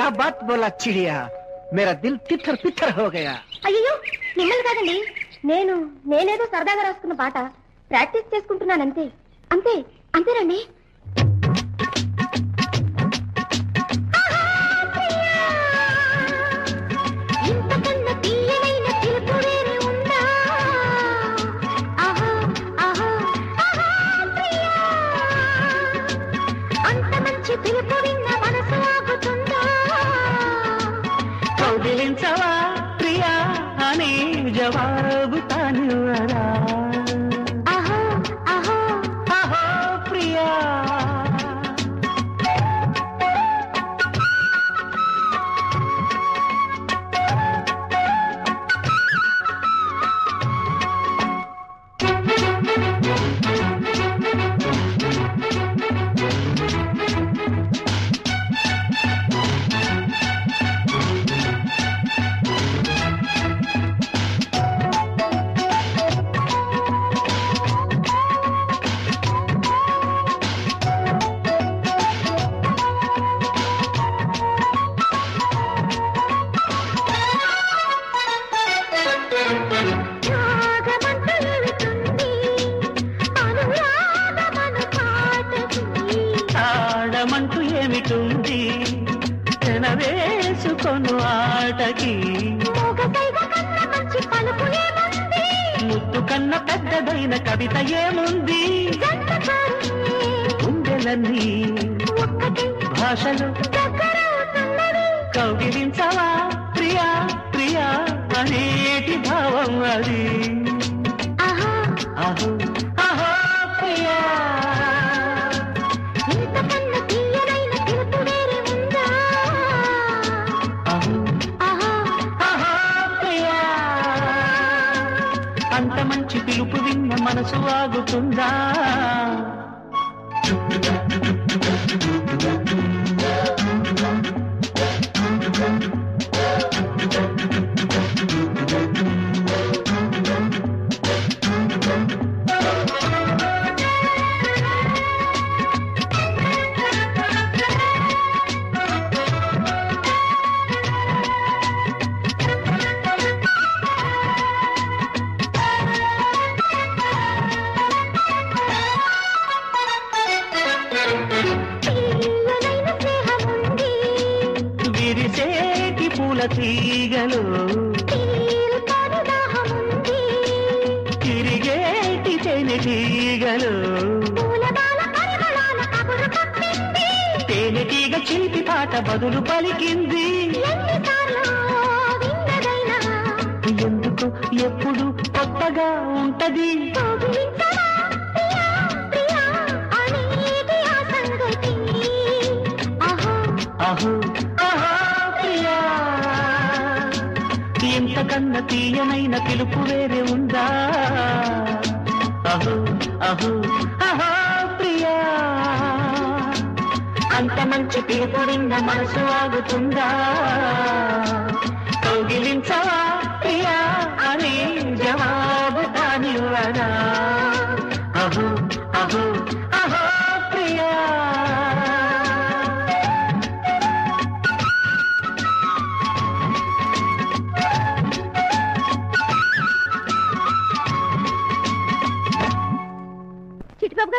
క్యా బాత్ బోలా చిడియా మేరా దిల్ తిత్తర్ తిత్తర్ హో గయా అయ్యో మిమ్మల్ని కాదండి. నేను నేనేదో సరదాగా రాసుకున్న పాట ప్రాక్టీస్ చేసుకుంటున్నానంతే. అంతే అంతేనండి? కౌగిలించవా ప్రియా? అని జవాబు తానివ్వరా తాడమంటూ ఏమిటుంది? వేసుకొను ఆటకి. ముత్తు కన్న పెద్దదైన కవిత ఏముంది? గుండెలన్నీ భాషలు. కౌగిలించవా? అనేటి భావం అది. అహో అహో అహో ప్రియా. అంత మంచి పిలుపు విన్న మనసు ఆగుతుందా? పూల తీగలు తిరిగేటి చెని తీగలు కప్పింది తేనెటీగ చిలిపి పాట బదులు పలికింది. ఎందుకు ఎప్పుడు కొత్తగా ఉంటది? ఇంతకన్నా తీయనైన పిలుపు వేరే ఉందా? అహో అహో అహో ప్రియా. అంత మంచి పిలుపు విన్న మనసు ఆగుతుందా सब घर